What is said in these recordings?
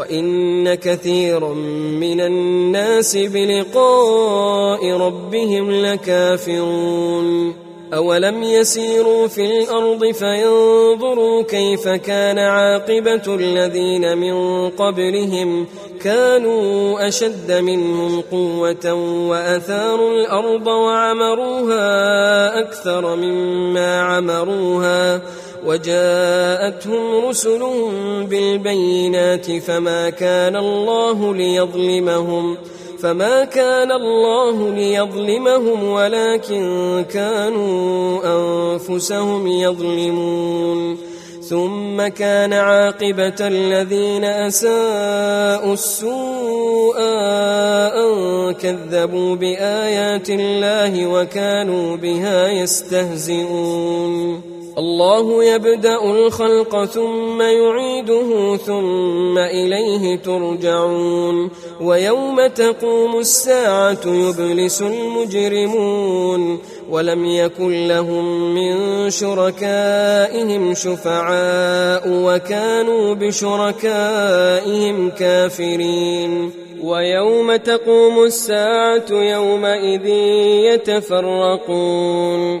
وإن كثيرا من الناس بلقاء ربهم لكافرون. أولم يسيروا في الأرض فينظروا كيف كان عاقبة الذين من قبلهم كانوا أشد منهم قوة وأثاروا الأرض وعمروها أكثر مما عمروها وجاءتهم رسلهم بالبينات فما كان الله ليظلمهم فما كان الله ليظلمهم ولكن كانوا أنفسهم يظلمون. ثم كان عاقبة الذين أساءوا السوء أن كذبوا بآيات الله وكانوا بها يستهزئون. الله يبدأ الخلق ثم يعيده ثم إليه ترجعون ويوم تقوم الساعة يبلس المجرمون ولم يكن لهم من شركائهم شفعاء وكانوا بشركائهم كافرين ويوم تقوم الساعة يومئذ يتفرقون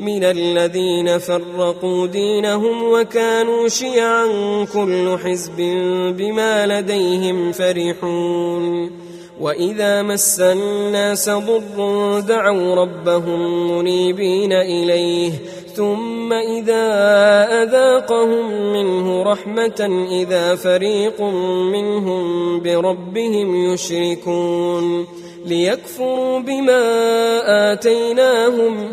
من الذين فرقوا دينهم وكانوا شيعا كل حزب بما لديهم فرحون. وإذا مس الناس ضر دعوا ربهم منيبين إليه ثم إذا أذاقهم منه رحمة إذا فريق منهم بربهم يشركون. ليكفروا بما آتيناهم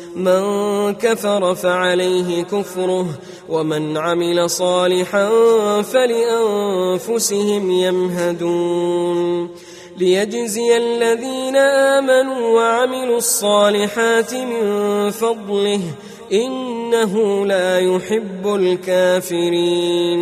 من كفر فعليه كفره ومن عمل صالحا فلأنفسهم يمهدون. ليجزي الذين آمنوا وعملوا الصالحات من فضله إنه لا يحب الكافرين.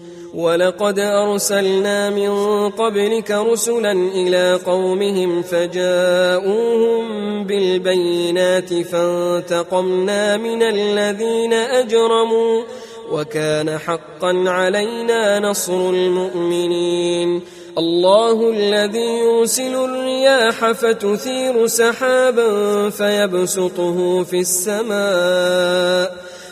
ولقد أرسلنا من قبلك رسلا إلى قومهم فجاءوهم بالبينات فانتقمنا من الذين أجرموا وكان حقا علينا نصر المؤمنين. الله الذي يرسل الرياح فتثير سحابا فيبسطه في السماء.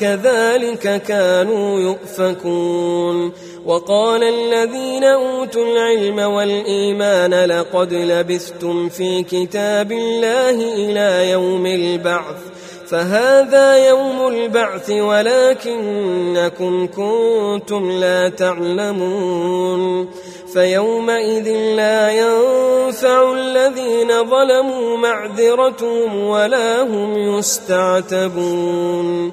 كذلك كانوا يؤفكون. وقال الذين أوتوا العلم والإيمان لقد لبثتم في كتاب الله إلى يوم البعث فهذا يوم البعث ولكنكم كنتم لا تعلمون. فيومئذ لا ينفع الذين ظلموا معذرتهم ولا هم يستعتبون.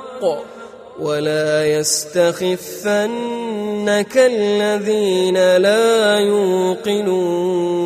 ولا يستخفنك الذين لا يوقنون